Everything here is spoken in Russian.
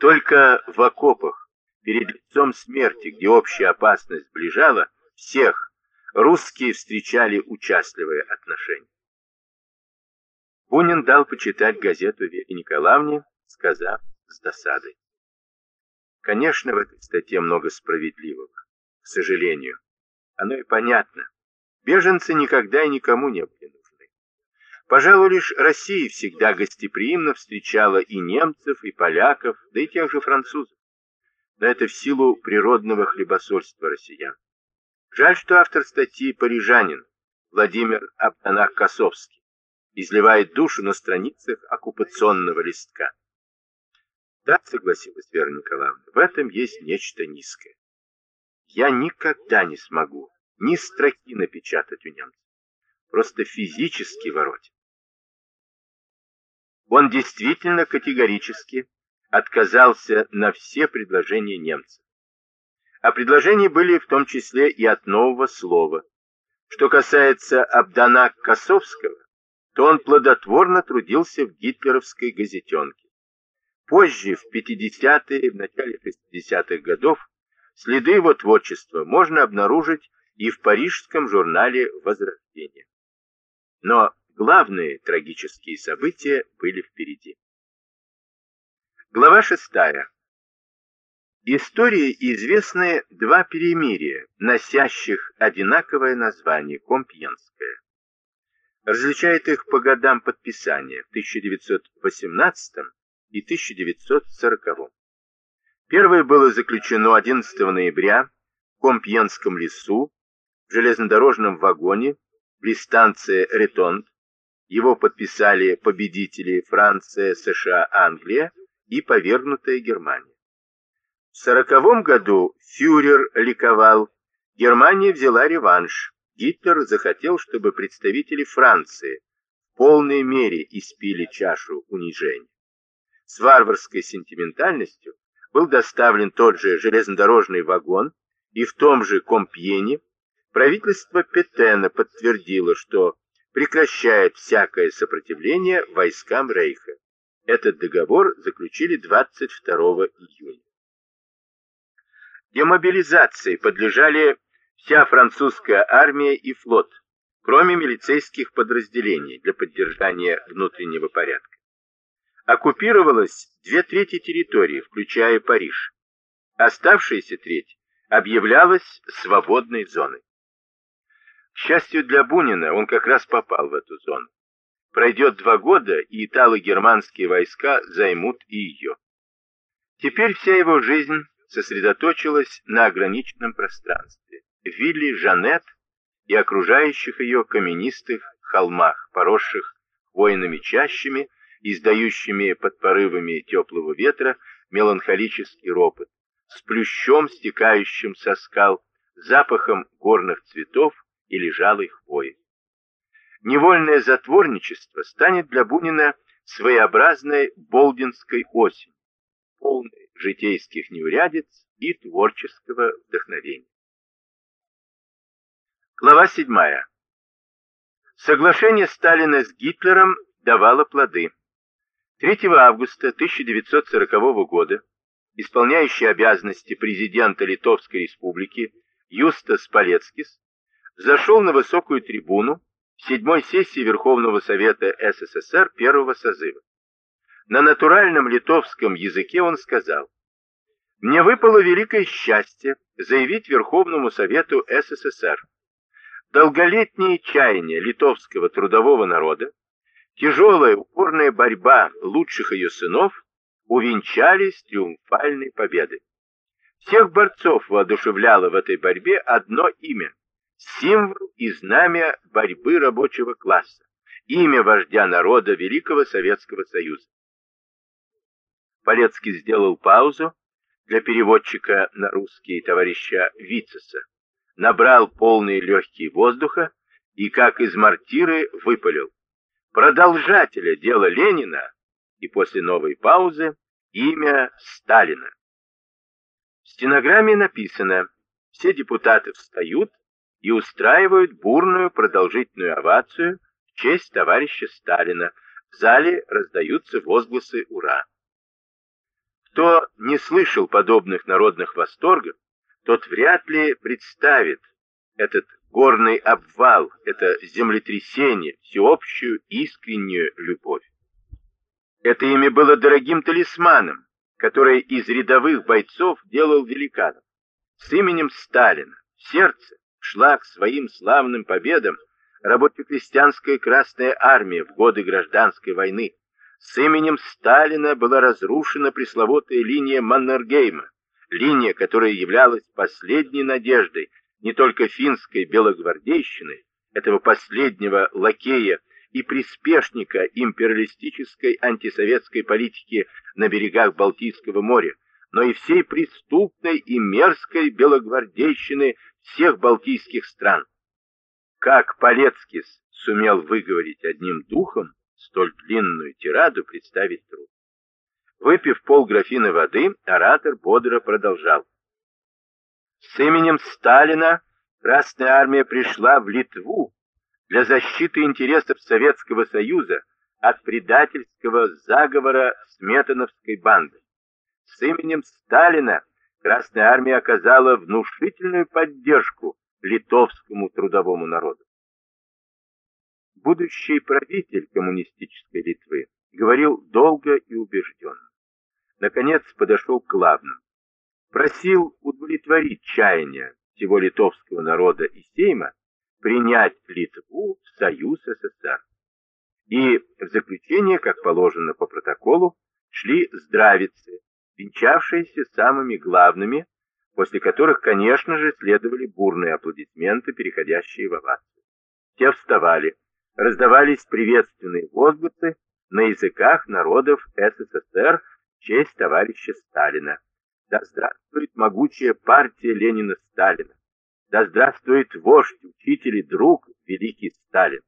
Только в окопах, перед лицом смерти, где общая опасность сближала, всех русские встречали участливые отношения. Бунин дал почитать газету Вере Николаевне, сказав с досадой. Конечно, в этой статье много справедливого, к сожалению. Оно и понятно. Беженцы никогда и никому не были. Пожалуй, лишь Россия всегда гостеприимно встречала и немцев, и поляков, да и тех же французов. Но это в силу природного хлебосольства россиян. Жаль, что автор статьи парижанин Владимир Абданах-Косовский изливает душу на страницах оккупационного листка. Да, согласилась Вера Николаевна, в этом есть нечто низкое. Я никогда не смогу ни строки напечатать у немцев. Просто физически воротит. Он действительно категорически отказался на все предложения немцев. А предложения были в том числе и от нового слова. Что касается Абдана Косовского, то он плодотворно трудился в гитлеровской газетенке. Позже, в 50-е, в начале 60-х годов, следы его творчества можно обнаружить и в парижском журнале «Возрождение». Но главные трагические события были впереди. Глава шестая. Истории известны два перемирия, носящих одинаковое название Компьенское. Различает их по годам подписания в 1918 и 1940. Первое было заключено 11 ноября в Компьенском лесу в железнодорожном вагоне близ станции Ретонд. Его подписали победители Франция, США, Англия и повергнутая Германия. В сороковом году фюрер ликовал, Германия взяла реванш. Гитлер захотел, чтобы представители Франции в полной мере испили чашу унижения. С варварской сентиментальностью был доставлен тот же железнодорожный вагон, и в том же Компьене правительство Петена подтвердило, что прекращает всякое сопротивление войскам Рейха. Этот договор заключили 22 июня. Демобилизации подлежали вся французская армия и флот, кроме милицейских подразделений для поддержания внутреннего порядка. Оккупировалось две трети территории, включая Париж. Оставшаяся треть объявлялась свободной зоной. Счастью для Бунина, он как раз попал в эту зону. Пройдет два года, и итало-германские войска займут и ее. Теперь вся его жизнь сосредоточилась на ограниченном пространстве, вилле Жанет и окружающих ее каменистых холмах, поросших хвойными чащами, издающими под порывами теплого ветра меланхолический ропот, с плющом, стекающим со скал, запахом горных цветов и лежалой хвои. Невольное затворничество станет для Бунина своеобразной болдинской осенью, полной житейских неурядиц и творческого вдохновения. Глава 7. Соглашение Сталина с Гитлером давало плоды. 3 августа 1940 года исполняющий обязанности президента Литовской Республики Юстас Палецкис зашел на высокую трибуну седьмой сессии Верховного Совета СССР первого созыва. На натуральном литовском языке он сказал, «Мне выпало великое счастье заявить Верховному Совету СССР. Долголетние чаяния литовского трудового народа, тяжелая упорная борьба лучших ее сынов увенчались триумфальной победой. Всех борцов воодушевляло в этой борьбе одно имя – символ и знамя борьбы рабочего класса, имя вождя народа Великого Советского Союза. Полецкий сделал паузу для переводчика на русский товарища Вицеса, набрал полные легкие воздуха и, как из мортиры, выпалил. Продолжателя дела Ленина и после новой паузы имя Сталина. В стенограмме написано «Все депутаты встают и устраивают бурную продолжительную овацию в честь товарища Сталина. В зале раздаются возгласы «Ура!». кто не слышал подобных народных восторгов, тот вряд ли представит этот горный обвал, это землетрясение, всеобщую искреннюю любовь. Это имя было дорогим талисманом, который из рядовых бойцов делал великанов. С именем Сталина в сердце шла к своим славным победам рабоче-крестьянская Красная Армия в годы Гражданской войны. С именем Сталина была разрушена пресловутая линия Маннергейма, линия, которая являлась последней надеждой не только финской белогвардейщины, этого последнего лакея и приспешника империалистической антисоветской политики на берегах Балтийского моря, но и всей преступной и мерзкой белогвардейщины всех балтийских стран. Как Полецкис сумел выговорить одним духом столь длинную тираду, представить трудно. Выпив полграфины воды, оратор бодро продолжал. С именем Сталина Красная Армия пришла в Литву для защиты интересов Советского Союза от предательского заговора Сметановской банды. С именем Сталина Красная Армия оказала внушительную поддержку литовскому трудовому народу. Будущий правитель коммунистической Литвы говорил долго и убежденно. Наконец подошел к главному. Просил удовлетворить чаяния всего литовского народа и Сейма принять Литву в Союз СССР. И в заключение, как положено по протоколу, шли здравицы, венчавшиеся самыми главными, после которых, конечно же, следовали бурные аплодисменты, переходящие в овации. Те вставали, раздавались приветственные возгласы на языках народов СССР в честь товарища Сталина. Да здравствует могучая партия Ленина-Сталина! Да здравствует вождь, учитель и друг, великий Сталин!